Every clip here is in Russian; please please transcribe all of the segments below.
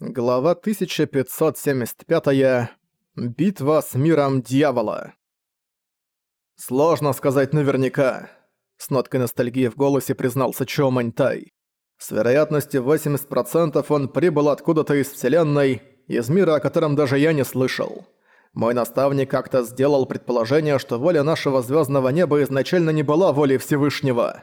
Глава 1575. -я. Битва с миром дьявола. Сложно сказать наверняка. С ноткой ностальгии в голосе признался Чо Маньтай. С вероятностью 80% он прибыл откуда-то из Вселенной, из мира, о котором даже я не слышал. Мой наставник как-то сделал предположение, что воля нашего звездного неба изначально не была волей Всевышнего.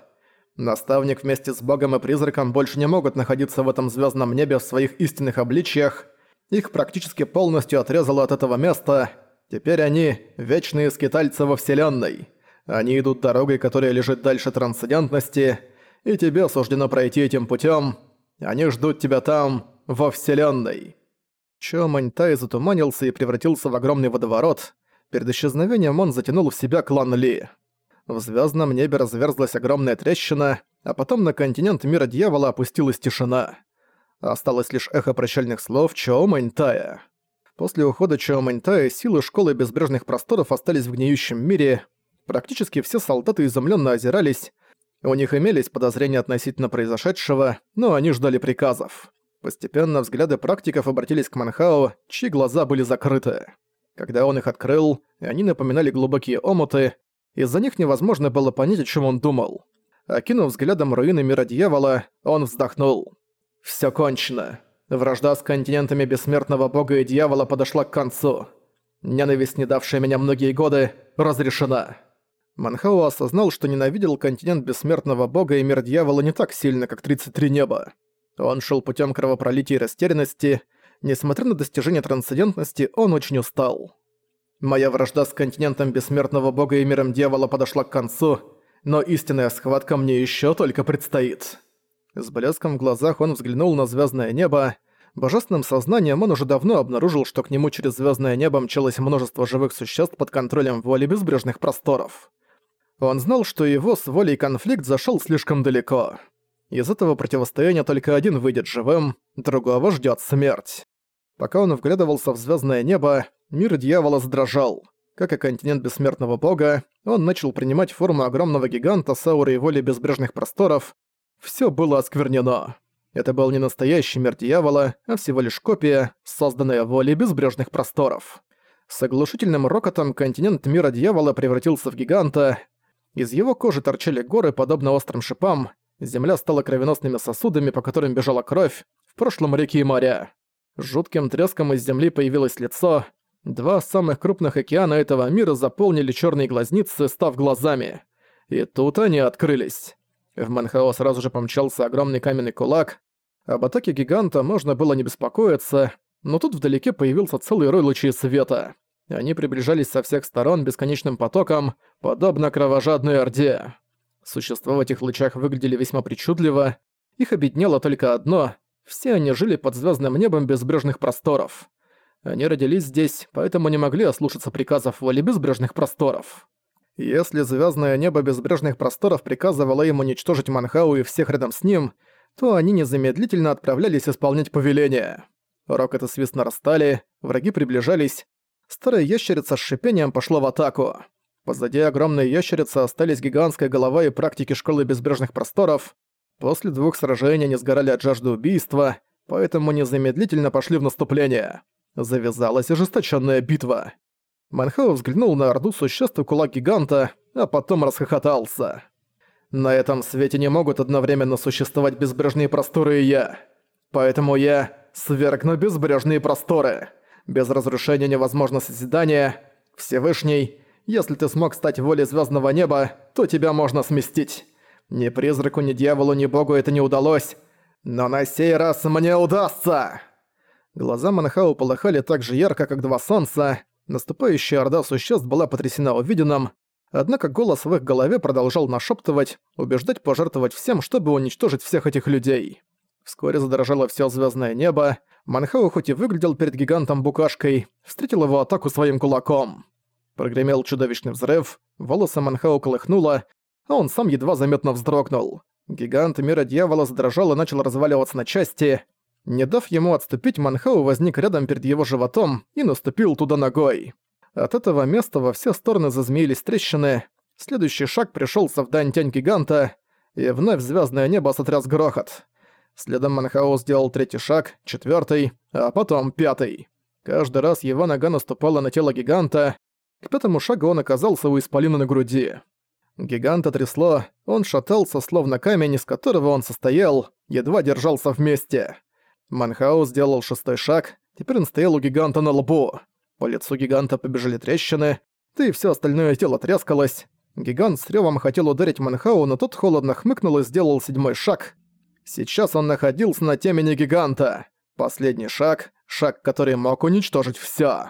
Наставник вместе с Богом и Призраком больше не могут находиться в этом звездном небе в своих истинных обличьях. Их практически полностью отрезало от этого места. Теперь они – вечные скитальцы во Вселенной. Они идут дорогой, которая лежит дальше трансцендентности, и тебе суждено пройти этим путем. Они ждут тебя там, во Вселенной. Чо Маньтай затуманился и превратился в огромный водоворот. Перед исчезновением он затянул в себя клан Ли. В звездном небе разверзлась огромная трещина, а потом на континент мира дьявола опустилась тишина. Осталось лишь эхо прощальных слов Чоу Мэньтая. После ухода Чоу Мэньтая силы Школы Безбрежных Просторов остались в гниющем мире. Практически все солдаты изумленно озирались. У них имелись подозрения относительно произошедшего, но они ждали приказов. Постепенно взгляды практиков обратились к Манхао, чьи глаза были закрыты. Когда он их открыл, они напоминали глубокие омуты, из-за них невозможно было понять, о чем он думал. Окинув взглядом руины мира дьявола, он вздохнул. Все кончено. Вражда с континентами бессмертного бога и дьявола подошла к концу. Ненависть, не давшая меня многие годы, разрешена». Манхао осознал, что ненавидел континент бессмертного бога и мир дьявола не так сильно, как 33 неба. Он шел путем кровопролития и растерянности. Несмотря на достижение трансцендентности, он очень устал. Моя вражда с континентом бессмертного бога и миром дьявола подошла к концу, но истинная схватка мне еще только предстоит. С блеском в глазах он взглянул на звездное небо. Божественным сознанием он уже давно обнаружил, что к нему через звездное небо мчалось множество живых существ под контролем воли безбрежных просторов. Он знал, что его с волей конфликт зашел слишком далеко. Из этого противостояния только один выйдет живым, другого ждет смерть. Пока он вглядывался в звездное небо, мир дьявола задрожал. Как и континент бессмертного бога, он начал принимать форму огромного гиганта с аурой воли безбрежных просторов. Все было осквернено. Это был не настоящий мир дьявола, а всего лишь копия, созданная волей безбрежных просторов. С оглушительным рокотом континент мира дьявола превратился в гиганта. Из его кожи торчали горы, подобно острым шипам. Земля стала кровеносными сосудами, по которым бежала кровь. В прошлом реки и моря. Жутким треском из земли появилось лицо. Два самых крупных океана этого мира заполнили черные глазницы, став глазами. И тут они открылись. В Манхао сразу же помчался огромный каменный кулак. Об атаке гиганта можно было не беспокоиться, но тут вдалеке появился целый рой лучей света. Они приближались со всех сторон бесконечным потоком, подобно кровожадной орде. Существа в этих лучах выглядели весьма причудливо. Их объединяло только одно все они жили под звездным небом безбрежных просторов. Они родились здесь, поэтому не могли ослушаться приказов воли безбрежных просторов. Если звездное небо безбрежных просторов приказывало им уничтожить Манхау и всех рядом с ним, то они незамедлительно отправлялись исполнять повеление. Рокот и свист нарастали, враги приближались. Старая ящерица с шипением пошла в атаку. Позади огромной ящерицы остались гигантская голова и практики Школы Безбрежных Просторов. После двух сражений они сгорали от жажды убийства, поэтому незамедлительно пошли в наступление. Завязалась ожесточенная битва. Манхау взглянул на орду существ и кулак гиганта, а потом расхохотался. «На этом свете не могут одновременно существовать безбрежные просторы и я. Поэтому я свергну безбрежные просторы. Без разрушения невозможно созидание. Всевышний, если ты смог стать волей звездного неба, то тебя можно сместить. Ни призраку, ни дьяволу, ни богу это не удалось. Но на сей раз мне удастся!» Глаза Манхау полыхали так же ярко, как два солнца. Наступающая орда существ была потрясена увиденным, однако голос в их голове продолжал нашептывать, убеждать пожертвовать всем, чтобы уничтожить всех этих людей. Вскоре задрожало все звездное небо. Манхау хоть и выглядел перед гигантом букашкой, встретил его атаку своим кулаком. Прогремел чудовищный взрыв, волосы Манхау колыхнуло, а он сам едва заметно вздрогнул. Гигант мира дьявола задрожал и начал разваливаться на части. Не дав ему отступить, Манхау возник рядом перед его животом и наступил туда ногой. От этого места во все стороны зазмеились трещины. Следующий шаг пришелся в дань тень гиганта, и вновь звездное небо сотряс грохот. Следом Манхао сделал третий шаг, четвертый, а потом пятый. Каждый раз его нога наступала на тело гиганта. К пятому шагу он оказался у исполина на груди. Гиганта трясло, он шатался, словно камень, из которого он состоял, едва держался вместе. Манхаус сделал шестой шаг, теперь он стоял у гиганта на лбу. По лицу гиганта побежали трещины, да и всё остальное тело трескалось. Гигант с рёвом хотел ударить Манхау, но тот холодно хмыкнул и сделал седьмой шаг. Сейчас он находился на темени гиганта. Последний шаг, шаг, который мог уничтожить всё.